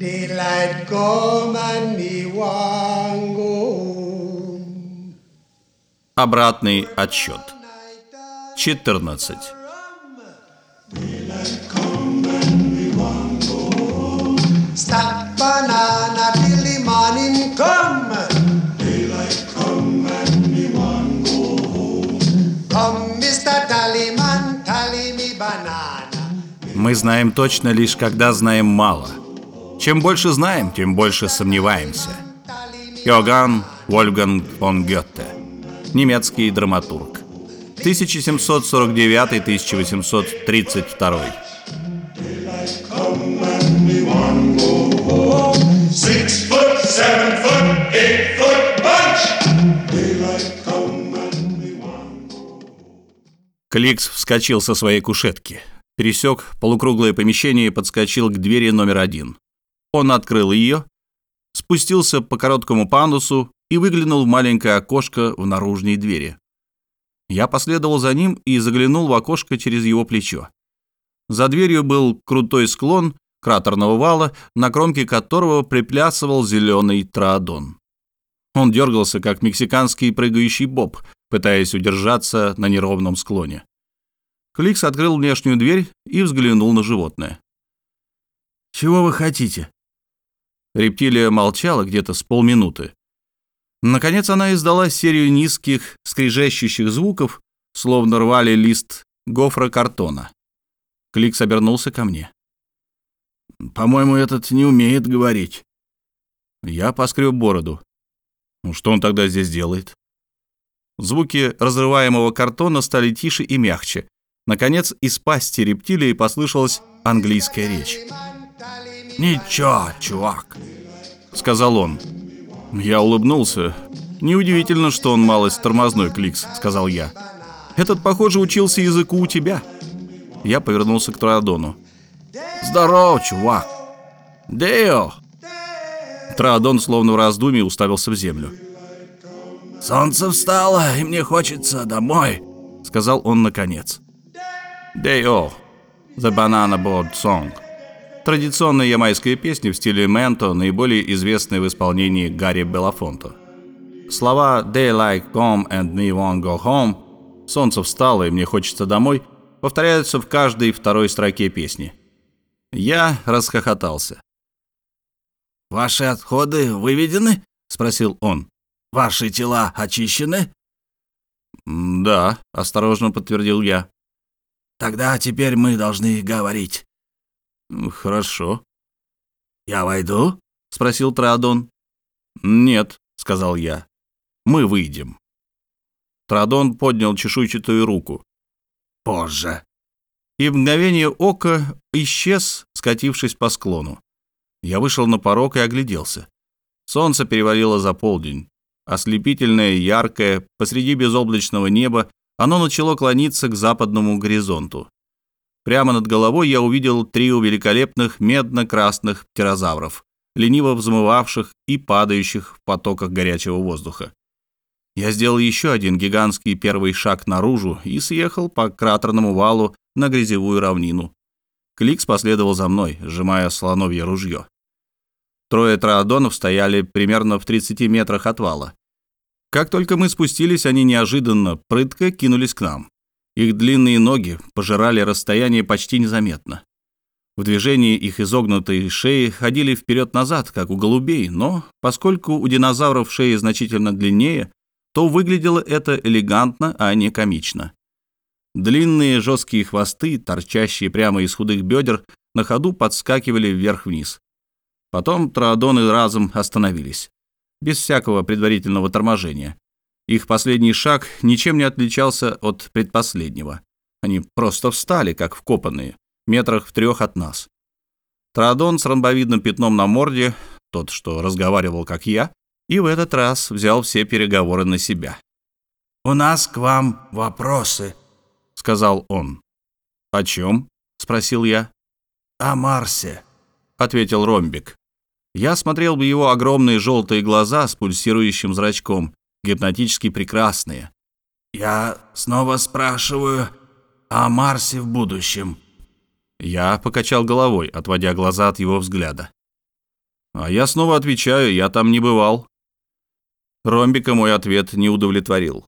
Daylight come and me want go. Обратный отсчет. 14. Come, Mr. Tallyman, tally me banana. Мы знаем точно лишь, когда знаем мало. Чем больше знаем, тем больше сомневаемся. Йоган Вольфганг фон Гетте. Немецкий драматург. 1749-1832. Кликс вскочил со своей кушетки, пересек полукруглое помещение и подскочил к двери номер один. Он открыл ее, спустился по короткому пандусу и выглянул в маленькое окошко в наружной двери. Я последовал за ним и заглянул в окошко через его плечо. За дверью был крутой склон кратерного вала, на кромке которого приплясывал зеленый траодон. Он дергался, как мексиканский прыгающий боб, пытаясь удержаться на неровном склоне. Кликс открыл внешнюю дверь и взглянул на животное. «Чего вы хотите?» Рептилия молчала где-то с полминуты. Наконец она издала серию низких, скрежещущих звуков, словно рвали лист гофрокартона. Кликс обернулся ко мне. «По-моему, этот не умеет говорить». Я поскреб бороду. Ну, что он тогда здесь делает? Звуки разрываемого картона стали тише и мягче. Наконец, из пасти рептилии послышалась английская речь. «Ничего, чувак», — сказал он. Я улыбнулся. «Неудивительно, что он малость тормозной, Кликс», — сказал я. «Этот, похоже, учился языку у тебя». Я повернулся к Троадону. «Здорово, чувак!» «Део!» Троадон, словно в раздумье, уставился в землю. «Солнце встало, и мне хочется домой», — сказал он наконец. «Део» — «The Banana Boat Song» Традиционная ямайская песня в стиле менто, наиболее известная в исполнении Гарри Белафонто. Слова «Daylight come and me won't go home» «Солнце встало и мне хочется домой» повторяются в каждой второй строке песни. Я расхохотался. «Ваши отходы выведены?» — спросил он. «Ваши тела очищены?» «Да», — осторожно подтвердил я. «Тогда теперь мы должны говорить». «Хорошо». «Я войду?» — спросил Траадон. «Нет», — сказал я. «Мы выйдем». Традон поднял чешуйчатую руку. «Позже». И в мгновение ока исчез, скатившись по склону. Я вышел на порог и огляделся. Солнце перевалило за полдень. Ослепительное, яркое, посреди безоблачного неба, оно начало клониться к западному горизонту. Прямо над головой я увидел трио великолепных медно-красных птерозавров, лениво взмывавших и падающих в потоках горячего воздуха. Я сделал еще один гигантский первый шаг наружу и съехал по кратерному валу на грязевую равнину. Кликс последовал за мной, сжимая слоновье ружье. Трое троодонов стояли примерно в 30 метрах от вала. Как только мы спустились, они неожиданно, прытко кинулись к нам. Их длинные ноги пожирали расстояние почти незаметно. В движении их изогнутые шеи ходили вперед-назад, как у голубей, но поскольку у динозавров шеи значительно длиннее, то выглядело это элегантно, а не комично. Длинные жесткие хвосты, торчащие прямо из худых бедер, на ходу подскакивали вверх-вниз. Потом троодоны разом остановились, без всякого предварительного торможения. Их последний шаг ничем не отличался от предпоследнего. Они просто встали, как вкопанные, метрах в трех от нас. Троодон с ромбовидным пятном на морде, тот, что разговаривал, как я, и в этот раз взял все переговоры на себя. «У нас к вам вопросы», — сказал он. «О чем?» — спросил я. «О Марсе», — ответил Ромбик. Я смотрел в его огромные желтые глаза с пульсирующим зрачком, гипнотически прекрасные. «Я снова спрашиваю о Марсе в будущем». Я покачал головой, отводя глаза от его взгляда. А я снова отвечаю, я там не бывал. Ромбика мой ответ не удовлетворил.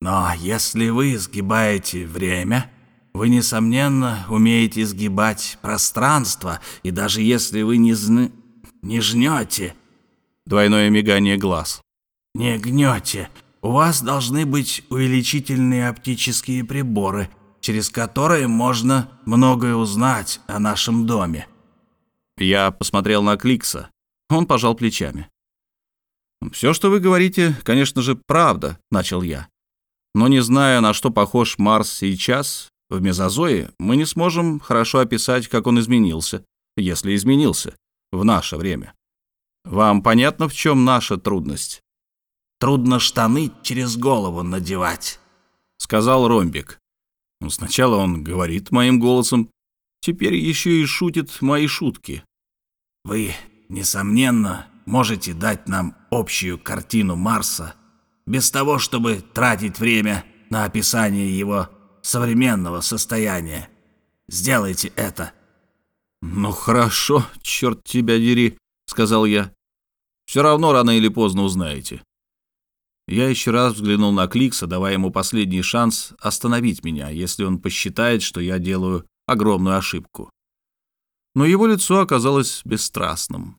«Но если вы сгибаете время, вы, несомненно, умеете сгибать пространство, и даже если вы не, зн... не жнете...» Двойное мигание глаз. «Не гнете. У вас должны быть увеличительные оптические приборы, через которые можно многое узнать о нашем доме». Я посмотрел на Кликса. Он пожал плечами. «Все, что вы говорите, конечно же, правда», — начал я. «Но не зная, на что похож Марс сейчас, в мезозое, мы не сможем хорошо описать, как он изменился, если изменился, в наше время. Вам понятно, в чем наша трудность?» «Трудно штаны через голову надевать», — сказал Ромбик. Сначала он говорит моим голосом, теперь еще и шутит мои шутки. «Вы, несомненно, можете дать нам общую картину Марса, без того, чтобы тратить время на описание его современного состояния. Сделайте это». «Ну хорошо, черт тебя дери», — сказал я. «Все равно рано или поздно узнаете». Я еще раз взглянул на Кликса, давая ему последний шанс остановить меня, если он посчитает, что я делаю огромную ошибку. Но его лицо оказалось бесстрастным.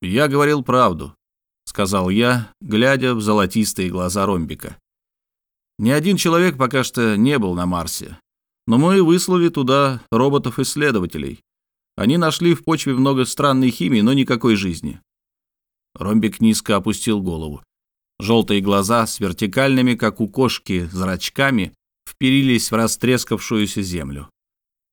«Я говорил правду», — сказал я, глядя в золотистые глаза ромбика. «Ни один человек пока что не был на Марсе, но мы выслали туда роботов-исследователей. Они нашли в почве много странной химии, но никакой жизни». Ромбик низко опустил голову. Желтые глаза с вертикальными, как у кошки, зрачками вперились в растрескавшуюся землю.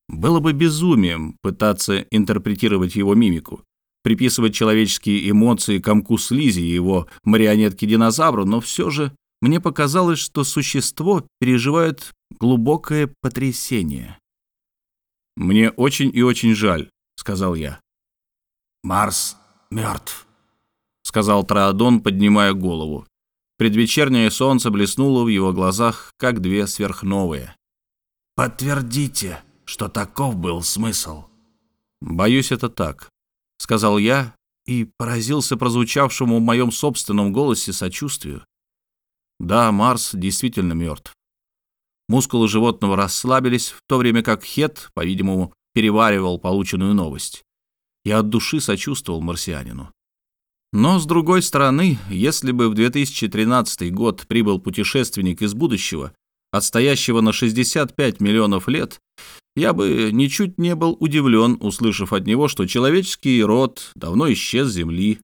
Было бы безумием пытаться интерпретировать его мимику, приписывать человеческие эмоции комку слизи и его марионетке-динозавру, но все же мне показалось, что существо переживает глубокое потрясение. «Мне очень и очень жаль», — сказал я. «Марс мертв», — сказал Траодон, поднимая голову. Предвечернее солнце блеснуло в его глазах, как две сверхновые. «Подтвердите, что таков был смысл». «Боюсь, это так», — сказал я и поразился прозвучавшему в моем собственном голосе сочувствию. Да, Марс действительно мертв. Мускулы животного расслабились, в то время как Хет, по-видимому, переваривал полученную новость. Я от души сочувствовал марсианину. Но, с другой стороны, если бы в 2013 год прибыл путешественник из будущего, отстоящего на 65 миллионов лет, я бы ничуть не был удивлен, услышав от него, что человеческий род давно исчез с Земли.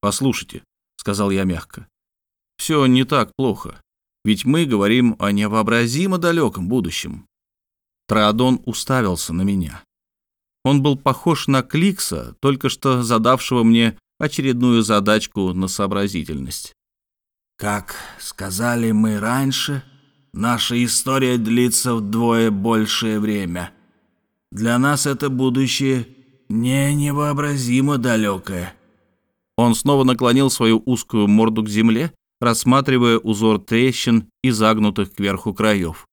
«Послушайте», — сказал я мягко, — «все не так плохо, ведь мы говорим о невообразимо далеком будущем». Траодон уставился на меня. Он был похож на Кликса, только что задавшего мне очередную задачку на сообразительность. «Как сказали мы раньше, наша история длится вдвое большее время. Для нас это будущее не невообразимо далекое». Он снова наклонил свою узкую морду к земле, рассматривая узор трещин и загнутых кверху краев.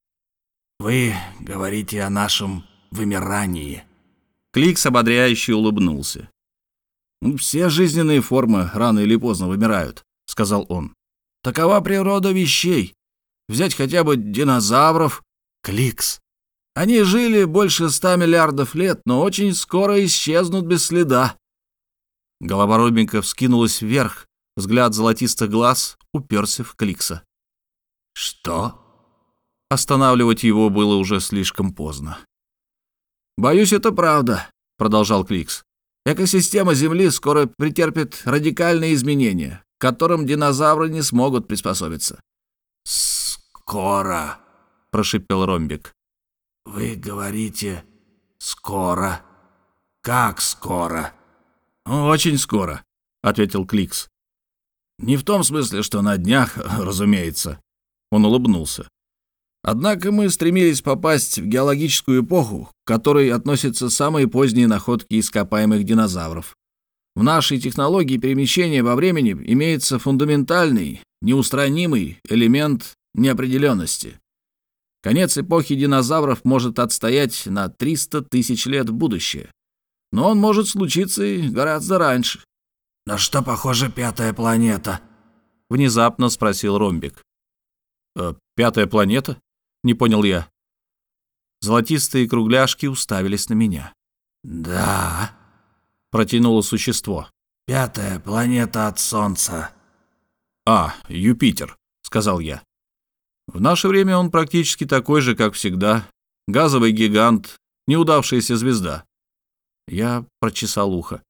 «Вы говорите о нашем вымирании». Кликс ободряюще улыбнулся. «Все жизненные формы рано или поздно вымирают», — сказал он. «Такова природа вещей. Взять хотя бы динозавров. Кликс. Они жили больше ста миллиардов лет, но очень скоро исчезнут без следа». Голова Робинка вскинулась вверх, взгляд золотистых глаз уперся в Кликса. «Что?» Останавливать его было уже слишком поздно. «Боюсь, это правда», — продолжал Кликс. Экосистема Земли скоро претерпит радикальные изменения, к которым динозавры не смогут приспособиться. «Скоро», — прошипел Ромбик. «Вы говорите «скоро». Как скоро?» «Очень скоро», — ответил Кликс. «Не в том смысле, что на днях, разумеется». Он улыбнулся. Однако мы стремились попасть в геологическую эпоху, к которой относятся самые поздние находки ископаемых динозавров. В нашей технологии перемещения во времени имеется фундаментальный, неустранимый элемент неопределенности. Конец эпохи динозавров может отстоять на 300 тысяч лет в будущее. Но он может случиться и гораздо раньше. «На что похожа пятая планета?» — внезапно спросил Ромбик. «Э, «Пятая планета?» — не понял я. Золотистые кругляшки уставились на меня. «Да», — протянуло существо. «Пятая планета от Солнца». «А, Юпитер», — сказал я. «В наше время он практически такой же, как всегда. Газовый гигант, неудавшаяся звезда». Я прочесал ухо.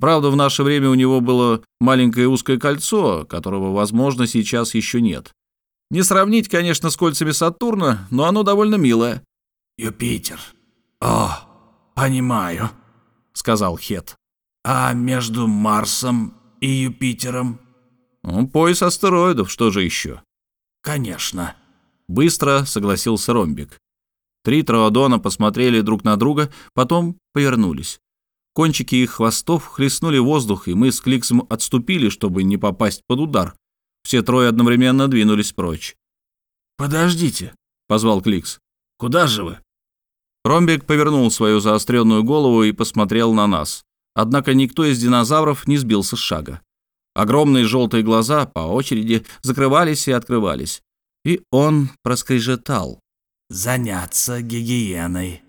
Правда, в наше время у него было маленькое узкое кольцо, которого, возможно, сейчас еще нет. Не сравнить, конечно, с кольцами Сатурна, но оно довольно милое. «Юпитер. О, понимаю», — сказал Хет. «А между Марсом и Юпитером?» ну, «Пояс астероидов, что же еще?» «Конечно», — быстро согласился Ромбик. Три троодона посмотрели друг на друга, потом повернулись. Кончики их хвостов хлестнули воздух, и мы с Кликсом отступили, чтобы не попасть под удар. Все трое одновременно двинулись прочь. «Подождите», — позвал Кликс. «Куда же вы?» Ромбик повернул свою заостренную голову и посмотрел на нас. Однако никто из динозавров не сбился с шага. Огромные желтые глаза по очереди закрывались и открывались. И он проскрежетал. «Заняться гигиеной».